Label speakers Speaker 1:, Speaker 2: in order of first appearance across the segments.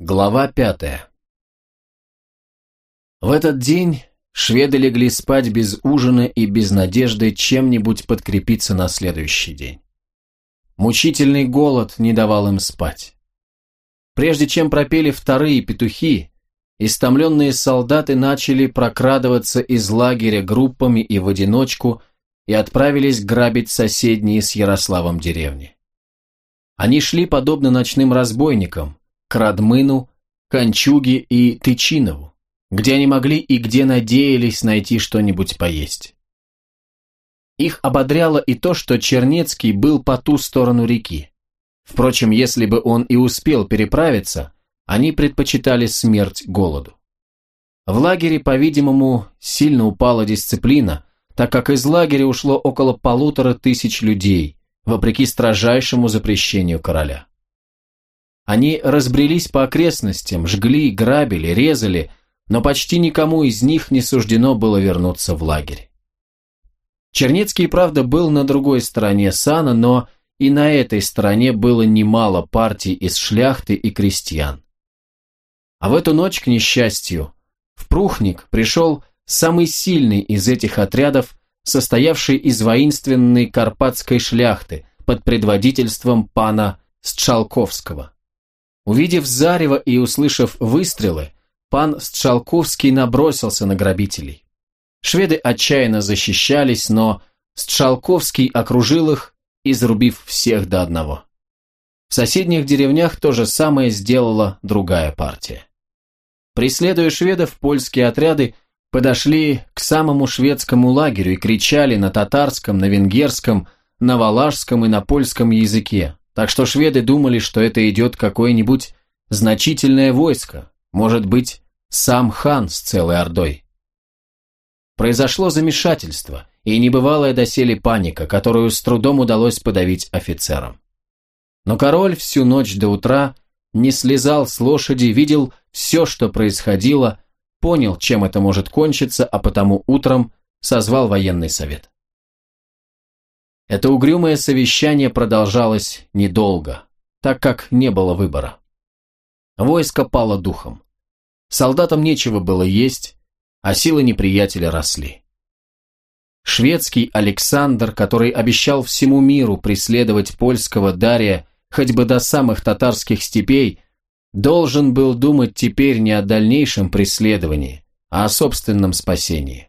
Speaker 1: Глава пятая В этот день шведы легли спать без ужина и без надежды чем-нибудь подкрепиться на следующий день. Мучительный голод не давал им спать. Прежде чем пропели вторые петухи, истомленные солдаты начали прокрадываться из лагеря группами и в одиночку и отправились грабить соседние с Ярославом деревни. Они шли подобно ночным разбойникам, к Радмыну, Кончуге и Тычинову, где они могли и где надеялись найти что-нибудь поесть. Их ободряло и то, что Чернецкий был по ту сторону реки. Впрочем, если бы он и успел переправиться, они предпочитали смерть голоду. В лагере, по-видимому, сильно упала дисциплина, так как из лагеря ушло около полутора тысяч людей, вопреки строжайшему запрещению короля. Они разбрелись по окрестностям, жгли, грабили, резали, но почти никому из них не суждено было вернуться в лагерь. Чернецкий, правда, был на другой стороне сана, но и на этой стороне было немало партий из шляхты и крестьян. А в эту ночь, к несчастью, в Прухник пришел самый сильный из этих отрядов, состоявший из воинственной карпатской шляхты под предводительством пана Стшалковского. Увидев зарево и услышав выстрелы, пан Стшалковский набросился на грабителей. Шведы отчаянно защищались, но Стшалковский окружил их, изрубив всех до одного. В соседних деревнях то же самое сделала другая партия. Преследуя шведов, польские отряды подошли к самому шведскому лагерю и кричали на татарском, на венгерском, на валашском и на польском языке, так что шведы думали, что это идет какое-нибудь значительное войско, может быть, сам хан с целой ордой. Произошло замешательство и небывалая доселе паника, которую с трудом удалось подавить офицерам. Но король всю ночь до утра не слезал с лошади, видел все, что происходило, понял, чем это может кончиться, а потому утром созвал военный совет. Это угрюмое совещание продолжалось недолго, так как не было выбора. Войско пало духом. Солдатам нечего было есть, а силы неприятеля росли. Шведский Александр, который обещал всему миру преследовать польского Дария хоть бы до самых татарских степей, должен был думать теперь не о дальнейшем преследовании, а о собственном спасении.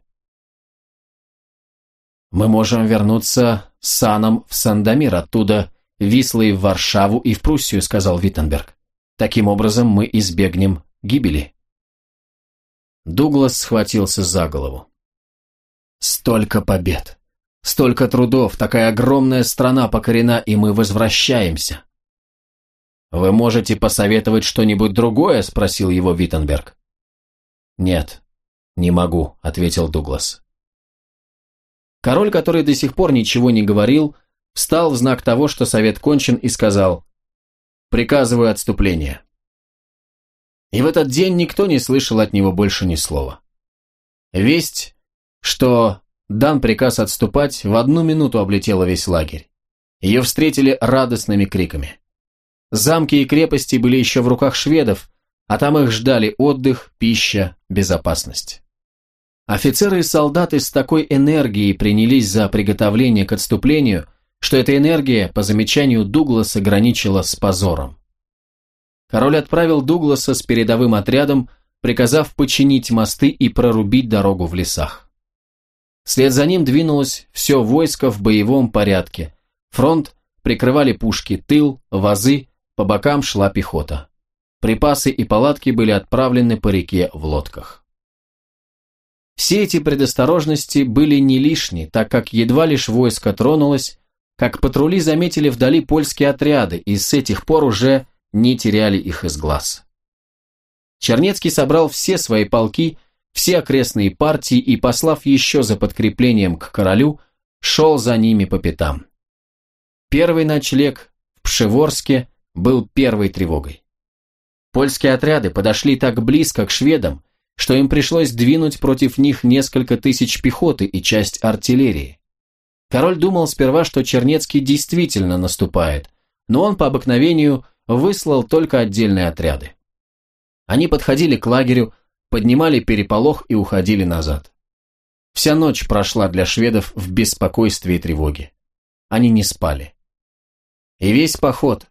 Speaker 1: Мы можем вернуться саном в Сандомир, оттуда Вислой в Варшаву и в Пруссию, сказал Виттенберг. Таким образом мы избегнем гибели. Дуглас схватился за голову. Столько побед, столько трудов, такая огромная страна покорена, и мы возвращаемся. «Вы можете посоветовать что-нибудь другое?» – спросил его Виттенберг. «Нет, не могу», – ответил Дуглас. Король, который до сих пор ничего не говорил, встал в знак того, что совет кончен, и сказал «Приказываю отступление». И в этот день никто не слышал от него больше ни слова. Весть, что дан приказ отступать, в одну минуту облетела весь лагерь. Ее встретили радостными криками. Замки и крепости были еще в руках шведов, а там их ждали отдых, пища, безопасность. Офицеры и солдаты с такой энергией принялись за приготовление к отступлению, что эта энергия, по замечанию Дугласа, граничила с позором. Король отправил Дугласа с передовым отрядом, приказав починить мосты и прорубить дорогу в лесах. Вслед за ним двинулось все войско в боевом порядке. Фронт прикрывали пушки, тыл, вазы, по бокам шла пехота. Припасы и палатки были отправлены по реке в лодках. Все эти предосторожности были не лишни, так как едва лишь войско тронулось, как патрули заметили вдали польские отряды и с этих пор уже не теряли их из глаз. Чернецкий собрал все свои полки, все окрестные партии и, послав еще за подкреплением к королю, шел за ними по пятам. Первый ночлег в Пшеворске был первой тревогой. Польские отряды подошли так близко к шведам, что им пришлось двинуть против них несколько тысяч пехоты и часть артиллерии. Король думал сперва, что Чернецкий действительно наступает, но он по обыкновению выслал только отдельные отряды. Они подходили к лагерю, поднимали переполох и уходили назад. Вся ночь прошла для шведов в беспокойстве и тревоге. Они не спали. И весь поход,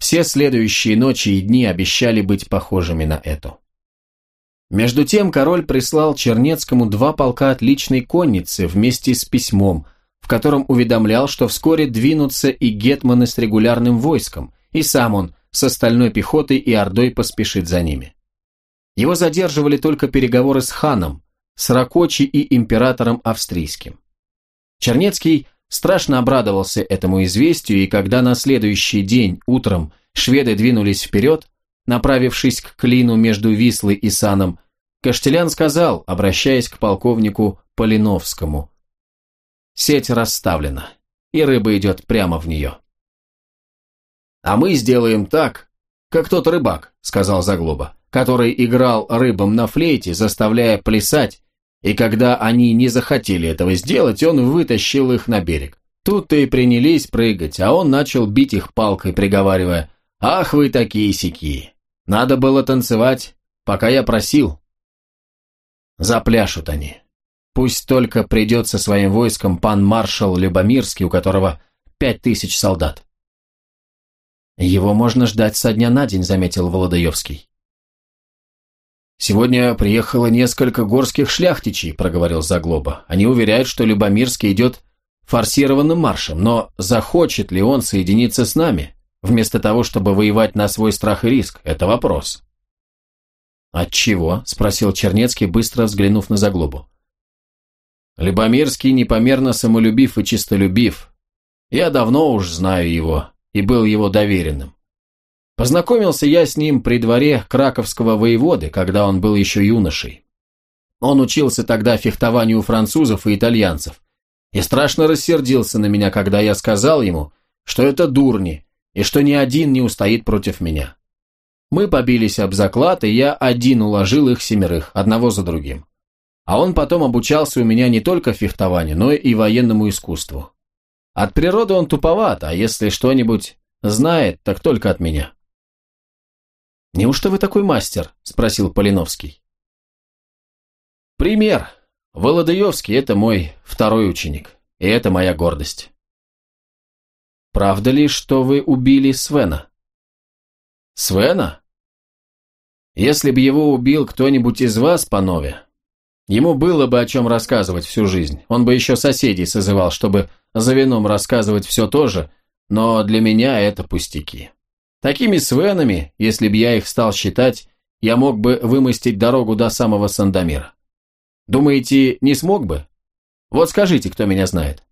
Speaker 1: все следующие ночи и дни обещали быть похожими на эту. Между тем король прислал Чернецкому два полка отличной конницы вместе с письмом, в котором уведомлял, что вскоре двинутся и гетманы с регулярным войском, и сам он с остальной пехотой и ордой поспешит за ними. Его задерживали только переговоры с ханом, с Ракочи и императором австрийским. Чернецкий страшно обрадовался этому известию, и когда на следующий день утром шведы двинулись вперед, направившись к клину между Вислой и Саном, Каштелян сказал, обращаясь к полковнику Полиновскому, «Сеть расставлена, и рыба идет прямо в нее». «А мы сделаем так, как тот рыбак», — сказал Заглоба, который играл рыбам на флейте, заставляя плясать, и когда они не захотели этого сделать, он вытащил их на берег. Тут-то и принялись прыгать, а он начал бить их палкой, приговаривая, «Ах вы такие сики! Надо было танцевать, пока я просил». Запляшут они. Пусть только придет со своим войском пан маршал Любомирский, у которого пять тысяч солдат. Его можно ждать со дня на день, заметил Володаевский. «Сегодня приехало несколько горских шляхтичей», — проговорил Заглоба. «Они уверяют, что Любомирский идет форсированным маршем, но захочет ли он соединиться с нами, вместо того, чтобы воевать на свой страх и риск? Это вопрос». «Отчего?» – спросил Чернецкий, быстро взглянув на заглобу. «Любомирский непомерно самолюбив и чистолюбив. Я давно уж знаю его и был его доверенным. Познакомился я с ним при дворе краковского воеводы, когда он был еще юношей. Он учился тогда фехтованию у французов и итальянцев и страшно рассердился на меня, когда я сказал ему, что это дурни и что ни один не устоит против меня. Мы побились об заклад, и я один уложил их семерых, одного за другим. А он потом обучался у меня не только фехтованию, но и военному искусству. От природы он туповат, а если что-нибудь знает, так только от меня. «Неужто вы такой мастер?» – спросил Полиновский. «Пример. Володаевский – это мой второй ученик, и это моя гордость». «Правда ли, что вы убили Свена?» «Свена? Если бы его убил кто-нибудь из вас, панове, ему было бы о чем рассказывать всю жизнь. Он бы еще соседей созывал, чтобы за вином рассказывать все то же, но для меня это пустяки. Такими свенами, если б я их стал считать, я мог бы вымостить дорогу до самого Сандомира. Думаете, не смог бы? Вот скажите, кто меня знает.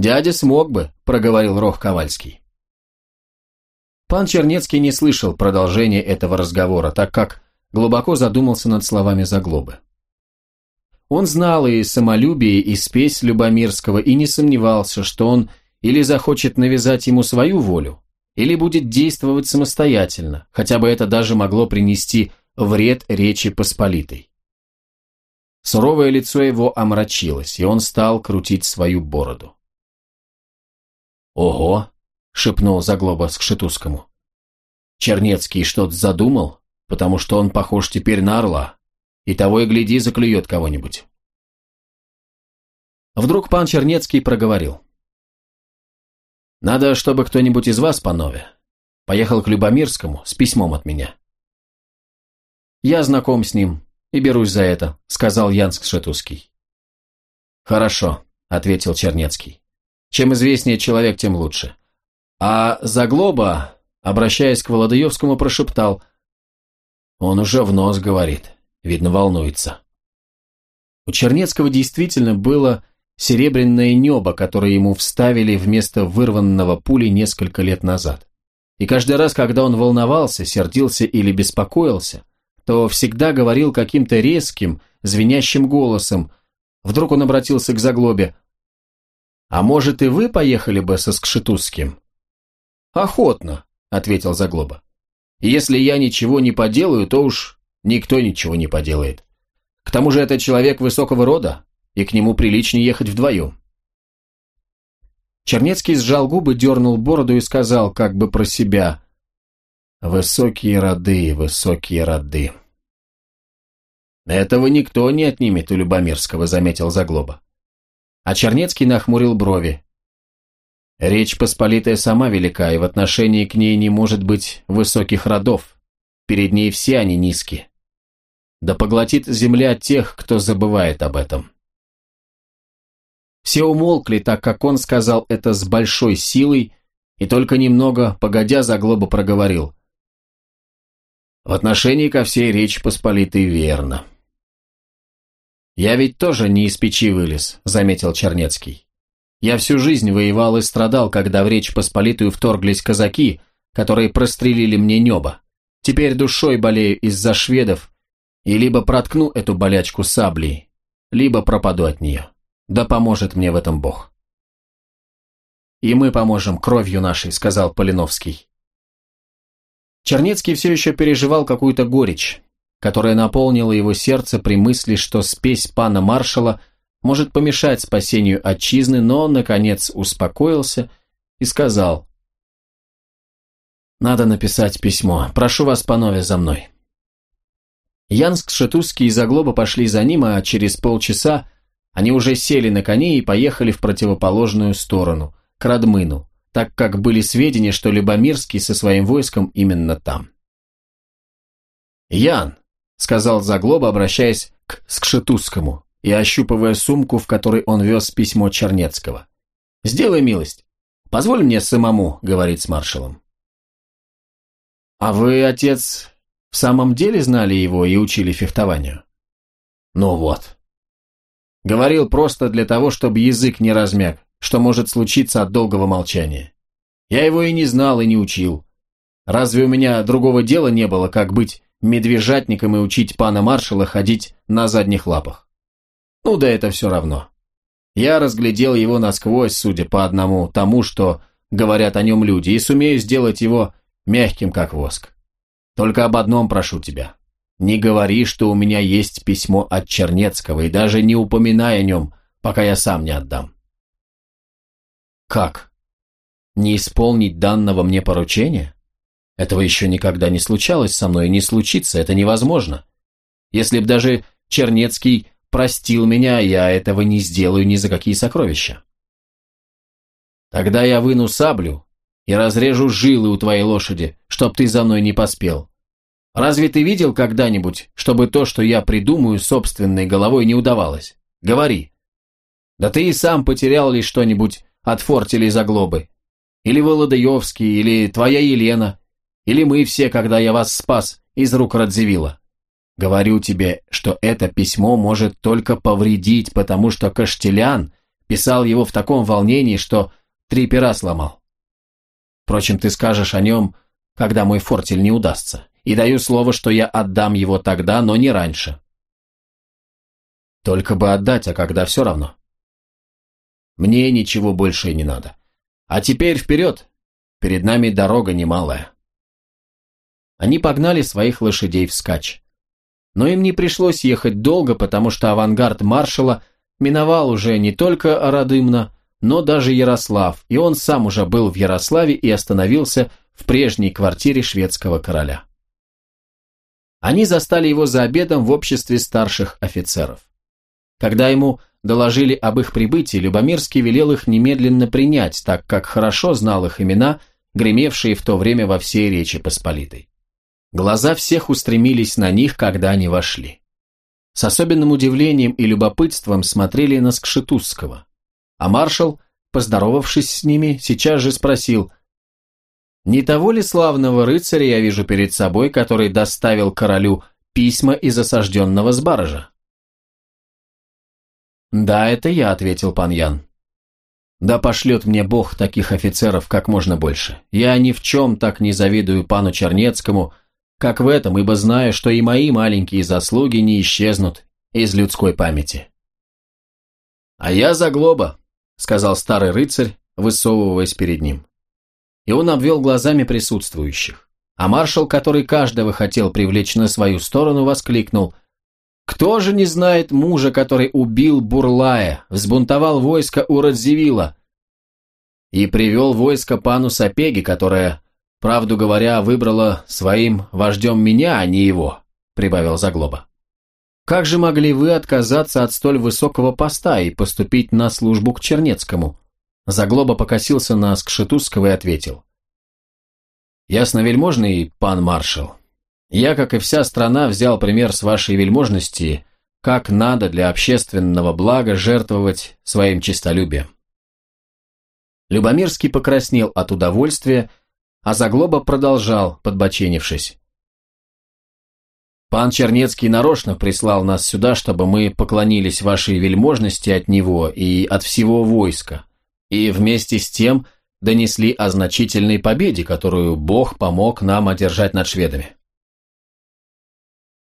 Speaker 1: «Дядя смог бы», — проговорил Рох Ковальский. Пан Чернецкий не слышал продолжения этого разговора, так как глубоко задумался над словами Заглобы. Он знал и самолюбие, и спесь Любомирского, и не сомневался, что он или захочет навязать ему свою волю, или будет действовать самостоятельно, хотя бы это даже могло принести вред Речи Посполитой. Суровое лицо его омрачилось, и он стал крутить свою бороду. «Ого!» — шепнул Заглоба Скшетузскому. «Чернецкий что-то задумал, потому что он похож теперь на орла, и того и гляди заклюет кого-нибудь». Вдруг пан Чернецкий проговорил. «Надо, чтобы кто-нибудь из вас, панове, поехал к Любомирскому с письмом от меня». «Я знаком с ним и берусь за это», — сказал Ян Скшетузский. «Хорошо», — ответил Чернецкий. «Чем известнее человек, тем лучше. А Заглоба, обращаясь к Володаевскому, прошептал. Он уже в нос говорит, видно, волнуется. У Чернецкого действительно было серебряное небо, которое ему вставили вместо вырванного пули несколько лет назад. И каждый раз, когда он волновался, сердился или беспокоился, то всегда говорил каким-то резким, звенящим голосом. Вдруг он обратился к Заглобе. «А может, и вы поехали бы со Скшетузским?» «Охотно», — ответил Заглоба. «Если я ничего не поделаю, то уж никто ничего не поделает. К тому же это человек высокого рода, и к нему приличнее ехать вдвоем». Чернецкий сжал губы, дернул бороду и сказал, как бы про себя, Высокие роды, высокие роды. Этого никто не отнимет у Любомирского, заметил Заглоба. А Чернецкий нахмурил брови. Речь Посполитая сама велика, и в отношении к ней не может быть высоких родов. Перед ней все они низкие. Да поглотит земля тех, кто забывает об этом. Все умолкли, так как он сказал это с большой силой, и только немного, погодя, Заглоба проговорил. В отношении ко всей Речи Посполитой верно. «Я ведь тоже не из печи вылез», — заметил Чернецкий. «Я всю жизнь воевал и страдал, когда в Речь Посполитую вторглись казаки, которые прострелили мне небо. Теперь душой болею из-за шведов, и либо проткну эту болячку саблей, либо пропаду от нее. Да поможет мне в этом Бог». «И мы поможем кровью нашей», — сказал Полиновский. Чернецкий все еще переживал какую-то горечь которая наполнила его сердце при мысли, что спесь пана маршала может помешать спасению отчизны, но он, наконец, успокоился и сказал «Надо написать письмо. Прошу вас, панове, за мной». Янск, Шетузский и Заглоба пошли за ним, а через полчаса они уже сели на коне и поехали в противоположную сторону, к Радмыну, так как были сведения, что Любомирский со своим войском именно там. «Ян, сказал Заглоба, обращаясь к Скшетузскому и ощупывая сумку, в которой он вез письмо Чернецкого. «Сделай милость. Позволь мне самому говорить с маршалом». «А вы, отец, в самом деле знали его и учили фехтованию?» «Ну вот». Говорил просто для того, чтобы язык не размяк, что может случиться от долгого молчания. Я его и не знал, и не учил. Разве у меня другого дела не было, как быть медвежатником и учить пана маршала ходить на задних лапах. Ну да это все равно. Я разглядел его насквозь, судя по одному тому, что говорят о нем люди, и сумею сделать его мягким, как воск. Только об одном прошу тебя. Не говори, что у меня есть письмо от Чернецкого, и даже не упоминай о нем, пока я сам не отдам. Как? Не исполнить данного мне поручения? Этого еще никогда не случалось со мной и не случится, это невозможно. Если б даже Чернецкий простил меня, я этого не сделаю ни за какие сокровища. Тогда я выну саблю и разрежу жилы у твоей лошади, чтоб ты за мной не поспел. Разве ты видел когда-нибудь, чтобы то, что я придумаю собственной головой, не удавалось? Говори. Да ты и сам потерял ли что-нибудь от фортелей заглобы? Или Володаевский, или твоя Елена, или мы все, когда я вас спас из рук Радзивилла? Говорю тебе, что это письмо может только повредить, потому что Каштелян писал его в таком волнении, что три пера сломал. Впрочем, ты скажешь о нем, когда мой фортель не удастся, и даю слово, что я отдам его тогда, но не раньше. Только бы отдать, а когда все равно. Мне ничего больше не надо. А теперь вперед, перед нами дорога немалая. Они погнали своих лошадей вскачь. Но им не пришлось ехать долго, потому что авангард маршала миновал уже не только Радымна, но даже Ярослав, и он сам уже был в Ярославе и остановился в прежней квартире шведского короля. Они застали его за обедом в обществе старших офицеров. Когда ему доложили об их прибытии, Любомирский велел их немедленно принять, так как хорошо знал их имена, гремевшие в то время во всей Речи Посполитой. Глаза всех устремились на них, когда они вошли. С особенным удивлением и любопытством смотрели на Скшетузского. А маршал, поздоровавшись с ними, сейчас же спросил, «Не того ли славного рыцаря я вижу перед собой, который доставил королю письма из осажденного Сбаража?» «Да, это я», — ответил пан Ян. «Да пошлет мне Бог таких офицеров как можно больше. Я ни в чем так не завидую пану Чернецкому, как в этом, ибо знаю, что и мои маленькие заслуги не исчезнут из людской памяти. «А я Заглоба», — сказал старый рыцарь, высовываясь перед ним. И он обвел глазами присутствующих. А маршал, который каждого хотел привлечь на свою сторону, воскликнул «Кто же не знает мужа, который убил Бурлая, взбунтовал войско у Радзивилла и привел войско пану Сапеги, которое правду говоря, выбрала своим вождем меня, а не его», — прибавил Заглоба. «Как же могли вы отказаться от столь высокого поста и поступить на службу к Чернецкому?» Заглоба покосился на Скшетузского и ответил. «Ясно-вельможный, пан маршал, я, как и вся страна, взял пример с вашей вельможности, как надо для общественного блага жертвовать своим честолюбием». Любомирский покраснел от удовольствия, а Заглоба продолжал, подбоченившись. «Пан Чернецкий нарочно прислал нас сюда, чтобы мы поклонились вашей вельможности от него и от всего войска, и вместе с тем донесли о значительной победе, которую Бог помог нам одержать над шведами.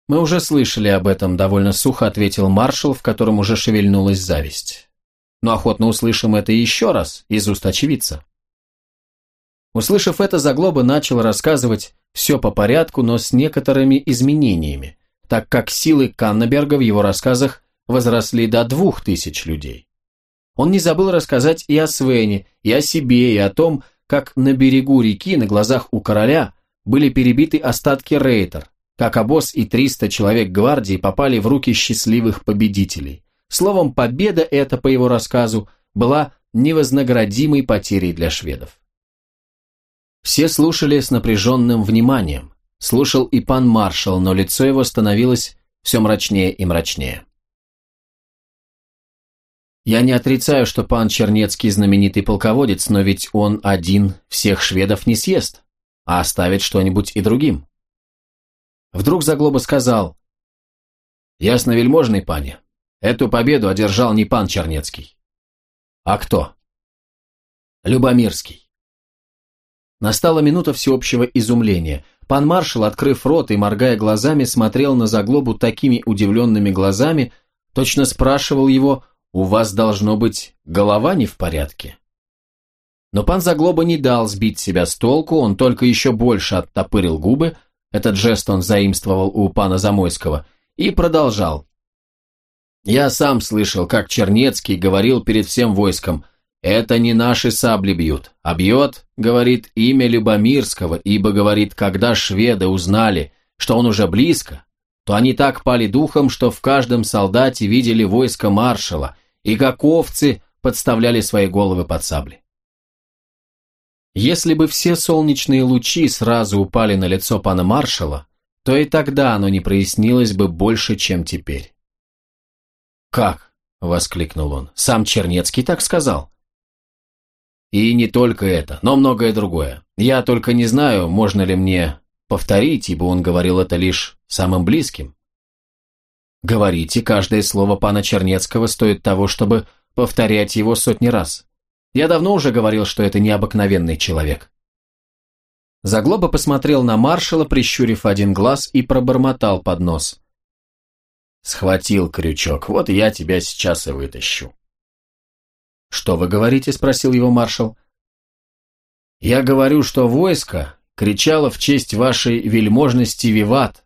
Speaker 1: «Мы уже слышали об этом», — довольно сухо ответил маршал, в котором уже шевельнулась зависть. «Но охотно услышим это еще раз из уст очевидца». Услышав это, Заглоба начал рассказывать все по порядку, но с некоторыми изменениями, так как силы Каннеберга в его рассказах возросли до двух тысяч людей. Он не забыл рассказать и о Свене, и о себе, и о том, как на берегу реки на глазах у короля были перебиты остатки рейтер, как обоз и 300 человек гвардии попали в руки счастливых победителей. Словом, победа эта, по его рассказу, была невознаградимой потерей для шведов. Все слушали с напряженным вниманием. Слушал и пан маршал, но лицо его становилось все мрачнее и мрачнее. Я не отрицаю, что пан Чернецкий знаменитый полководец, но ведь он один всех шведов не съест, а оставит что-нибудь и другим. Вдруг Заглоба сказал, «Ясно, вельможный пане, эту победу одержал не пан Чернецкий. А кто? Любомирский. Настала минута всеобщего изумления. Пан маршал, открыв рот и моргая глазами, смотрел на Заглобу такими удивленными глазами, точно спрашивал его, у вас должно быть голова не в порядке. Но пан Заглоба не дал сбить себя с толку, он только еще больше оттопырил губы, этот жест он заимствовал у пана Замойского, и продолжал. Я сам слышал, как Чернецкий говорил перед всем войском, «Это не наши сабли бьют, а бьет, — говорит, — имя Любомирского, ибо, говорит, когда шведы узнали, что он уже близко, то они так пали духом, что в каждом солдате видели войско маршала, и как овцы подставляли свои головы под сабли. Если бы все солнечные лучи сразу упали на лицо пана маршала, то и тогда оно не прояснилось бы больше, чем теперь. «Как?» — воскликнул он. «Сам Чернецкий так сказал?» «И не только это, но многое другое. Я только не знаю, можно ли мне повторить, ибо он говорил это лишь самым близким. Говорите, каждое слово пана Чернецкого стоит того, чтобы повторять его сотни раз. Я давно уже говорил, что это необыкновенный человек. Заглоба посмотрел на маршала, прищурив один глаз, и пробормотал под нос. «Схватил крючок, вот я тебя сейчас и вытащу». «Что вы говорите?» – спросил его маршал. «Я говорю, что войско кричало в честь вашей вельможности виват,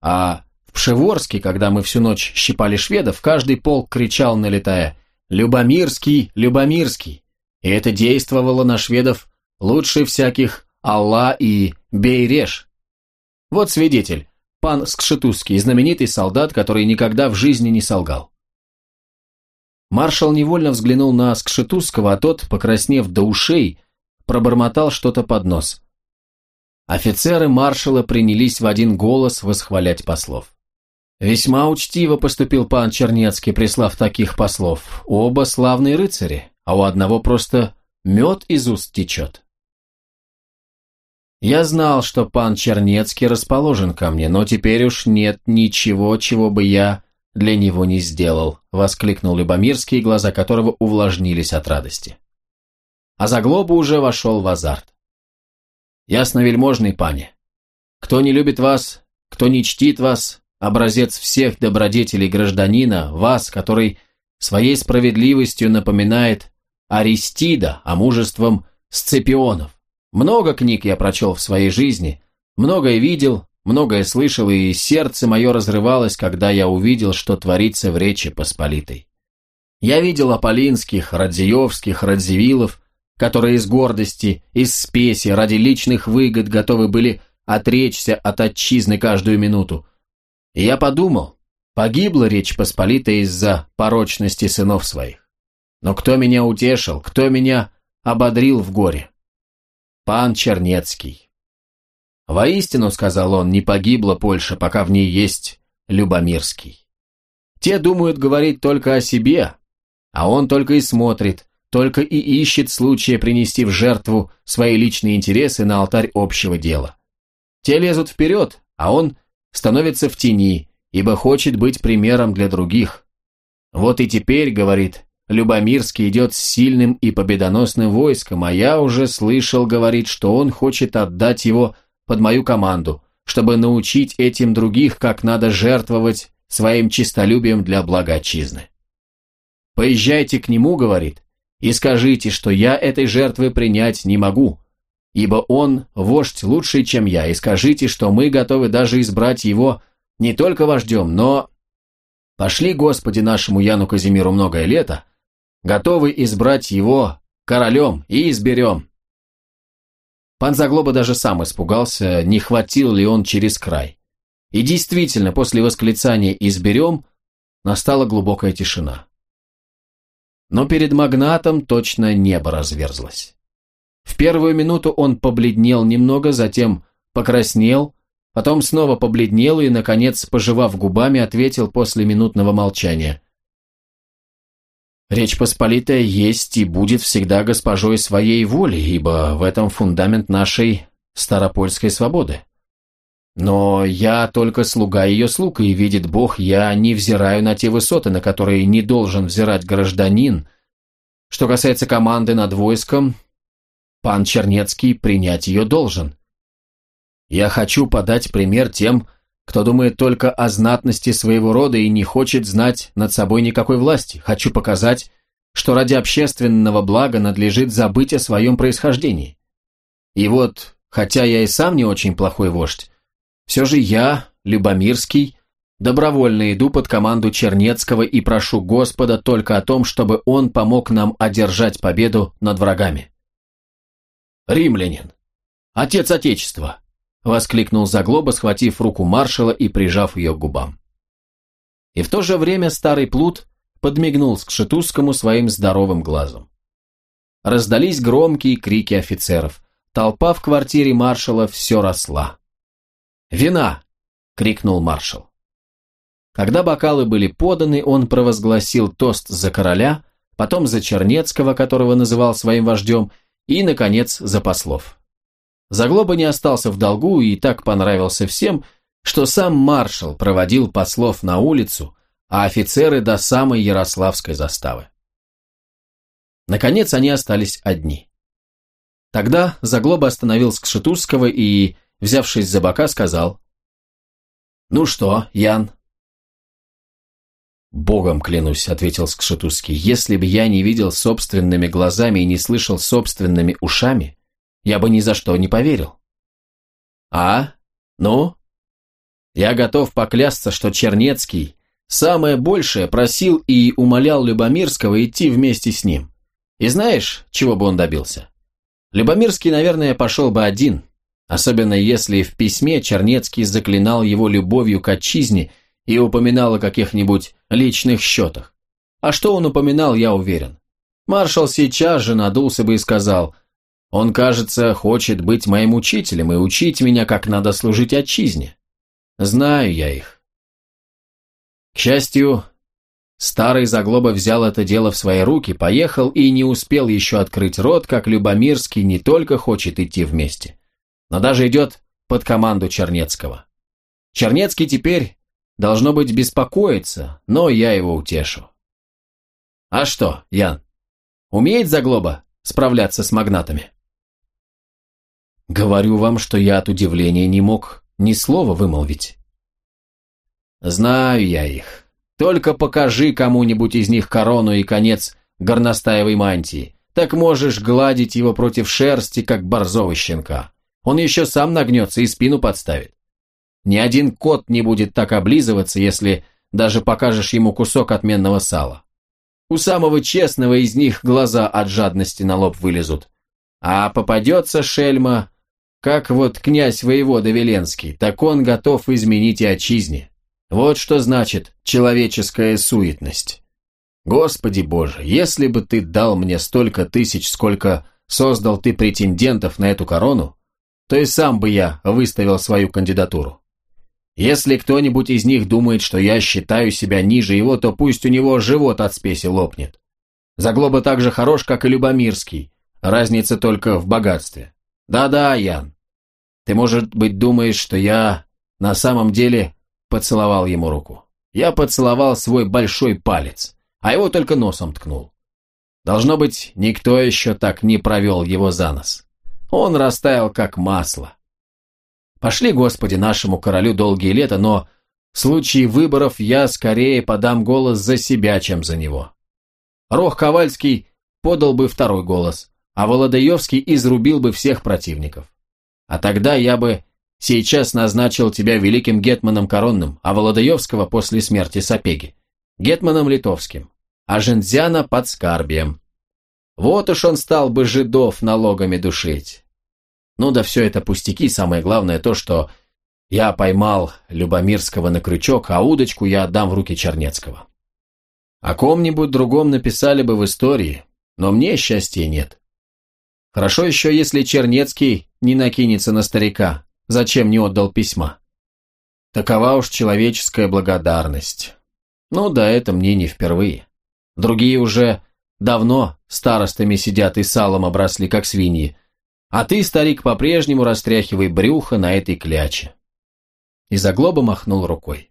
Speaker 1: а в Пшеворске, когда мы всю ночь щипали шведов, каждый полк кричал, налетая «Любомирский! Любомирский!» И это действовало на шведов лучше всяких Алла и Бейреш. Вот свидетель, пан Скшетузский, знаменитый солдат, который никогда в жизни не солгал. Маршал невольно взглянул на Скшетузского, а тот, покраснев до ушей, пробормотал что-то под нос. Офицеры маршала принялись в один голос восхвалять послов. Весьма учтиво поступил пан Чернецкий, прислав таких послов. Оба славные рыцари, а у одного просто мед из уст течет. Я знал, что пан Чернецкий расположен ко мне, но теперь уж нет ничего, чего бы я для него не сделал, воскликнул Любомирский, глаза которого увлажнились от радости. А Заглоба уже вошел в азарт. Ясно, вельможный пане. Кто не любит вас, кто не чтит вас, образец всех добродетелей гражданина, вас, который своей справедливостью напоминает Аристида, а мужеством Сципионов. Много книг я прочел в своей жизни, многое видел, многое слышал, и сердце мое разрывалось, когда я увидел, что творится в Речи Посполитой. Я видел Аполлинских, Радзиевских, Радзивиллов, которые из гордости, из спеси, ради личных выгод готовы были отречься от отчизны каждую минуту. И я подумал, погибла Речь Посполитая из-за порочности сынов своих. Но кто меня утешил, кто меня ободрил в горе? Пан Чернецкий. Воистину, сказал он, не погибла Польша, пока в ней есть Любомирский. Те думают говорить только о себе, а он только и смотрит, только и ищет случая принести в жертву свои личные интересы на алтарь общего дела. Те лезут вперед, а он становится в тени, ибо хочет быть примером для других. Вот и теперь, говорит, Любомирский идет с сильным и победоносным войском, а я уже слышал, говорит, что он хочет отдать его под мою команду, чтобы научить этим других, как надо жертвовать своим честолюбием для блага отчизны. «Поезжайте к нему», — говорит, — «и скажите, что я этой жертвы принять не могу, ибо он вождь лучший, чем я, и скажите, что мы готовы даже избрать его не только вождем, но... Пошли Господи нашему Яну Казимиру многое лето, готовы избрать его королем и изберем. Пан Заглоба даже сам испугался, не хватил ли он через край. И действительно, после восклицания «изберем» настала глубокая тишина. Но перед магнатом точно небо разверзлось. В первую минуту он побледнел немного, затем покраснел, потом снова побледнел и, наконец, пожевав губами, ответил после минутного молчания. «Речь Посполитая есть и будет всегда госпожой своей воли, ибо в этом фундамент нашей старопольской свободы. Но я только слуга ее слуг, и, видит Бог, я не взираю на те высоты, на которые не должен взирать гражданин. Что касается команды над войском, пан Чернецкий принять ее должен. Я хочу подать пример тем, кто думает только о знатности своего рода и не хочет знать над собой никакой власти. Хочу показать, что ради общественного блага надлежит забыть о своем происхождении. И вот, хотя я и сам не очень плохой вождь, все же я, Любомирский, добровольно иду под команду Чернецкого и прошу Господа только о том, чтобы он помог нам одержать победу над врагами. «Римлянин! Отец Отечества!» — воскликнул Заглоба, схватив руку маршала и прижав ее к губам. И в то же время старый плут подмигнул Скшетузскому своим здоровым глазом. Раздались громкие крики офицеров. Толпа в квартире маршала все росла. «Вина!» — крикнул маршал. Когда бокалы были поданы, он провозгласил тост за короля, потом за Чернецкого, которого называл своим вождем, и, наконец, за послов. Заглоба не остался в долгу и так понравился всем, что сам маршал проводил послов на улицу, а офицеры до самой Ярославской заставы. Наконец они остались одни. Тогда Заглоба остановил Скшетузского и взявшись за бока, сказал. «Ну что, Ян?» «Богом клянусь», — ответил Скшетузский, «если бы я не видел собственными глазами и не слышал собственными ушами, я бы ни за что не поверил». «А? Ну?» «Я готов поклясться, что Чернецкий самое большее просил и умолял Любомирского идти вместе с ним. И знаешь, чего бы он добился? Любомирский, наверное, пошел бы один, Особенно если в письме Чернецкий заклинал его любовью к отчизне и упоминал о каких-нибудь личных счетах. А что он упоминал, я уверен. Маршал сейчас же надулся бы и сказал, «Он, кажется, хочет быть моим учителем и учить меня, как надо служить отчизне. Знаю я их». К счастью, старый Заглоба взял это дело в свои руки, поехал и не успел еще открыть рот, как Любомирский не только хочет идти вместе, но даже идет под команду Чернецкого. Чернецкий теперь, должно быть, беспокоится, но я его утешу. А что, Ян, умеет Заглоба справляться с магнатами? Говорю вам, что я от удивления не мог ни слова вымолвить. Знаю я их. Только покажи кому-нибудь из них корону и конец горностаевой мантии, так можешь гладить его против шерсти, как борзого щенка. Он еще сам нагнется и спину подставит. Ни один кот не будет так облизываться, если даже покажешь ему кусок отменного сала. У самого честного из них глаза от жадности на лоб вылезут. А попадется шельма, как вот князь воевода Веленский, так он готов изменить и отчизне. Вот что значит человеческая суетность. Господи Боже, если бы ты дал мне столько тысяч, сколько создал ты претендентов на эту корону, то и сам бы я выставил свою кандидатуру. Если кто-нибудь из них думает, что я считаю себя ниже его, то пусть у него живот от спеси лопнет. Заглоба так же хорош, как и Любомирский, разница только в богатстве. Да-да, Ян, ты, может быть, думаешь, что я на самом деле поцеловал ему руку. Я поцеловал свой большой палец, а его только носом ткнул. Должно быть, никто еще так не провел его за нос. Он растаял, как масло. Пошли, Господи, нашему королю долгие лета, но в случае выборов я скорее подам голос за себя, чем за него. Рох Ковальский подал бы второй голос, а Володаевский изрубил бы всех противников. А тогда я бы сейчас назначил тебя великим гетманом коронным, а Володаевского после смерти Сапеги, гетманом литовским, а Жензяна под Скарбием. Вот уж он стал бы жидов налогами душить. Ну да все это пустяки, самое главное то, что я поймал Любомирского на крючок, а удочку я отдам в руки Чернецкого. О ком-нибудь другом написали бы в истории, но мне счастья нет. Хорошо еще, если Чернецкий не накинется на старика, зачем не отдал письма. Такова уж человеческая благодарность. Ну да, это мне не впервые. Другие уже давно старостами сидят и салом обросли, как свиньи, а ты, старик, по-прежнему растряхивай брюхо на этой кляче. И заглоба махнул рукой.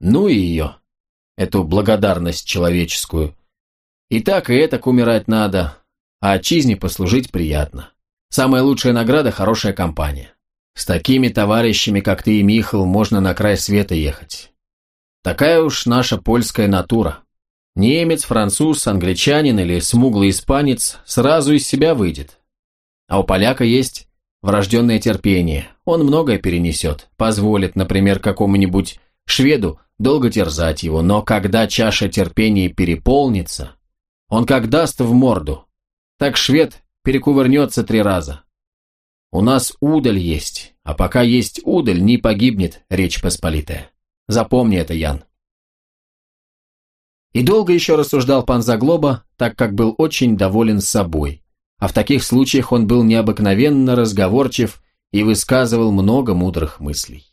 Speaker 1: Ну и ее, эту благодарность человеческую. И так, и это умирать надо, а отчизне послужить приятно. Самая лучшая награда – хорошая компания. С такими товарищами, как ты и Михал, можно на край света ехать. Такая уж наша польская натура. Немец, француз, англичанин или смуглый испанец сразу из себя выйдет. А у поляка есть врожденное терпение. Он многое перенесет, позволит, например, какому-нибудь шведу долго терзать его, но когда чаша терпения переполнится, он как даст в морду, так швед перекувырнется три раза. У нас удаль есть, а пока есть удаль, не погибнет Речь Посполитая. Запомни это, Ян. И долго еще рассуждал пан Заглоба, так как был очень доволен собой. А в таких случаях он был необыкновенно разговорчив и высказывал много мудрых мыслей.